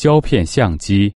胶片相机。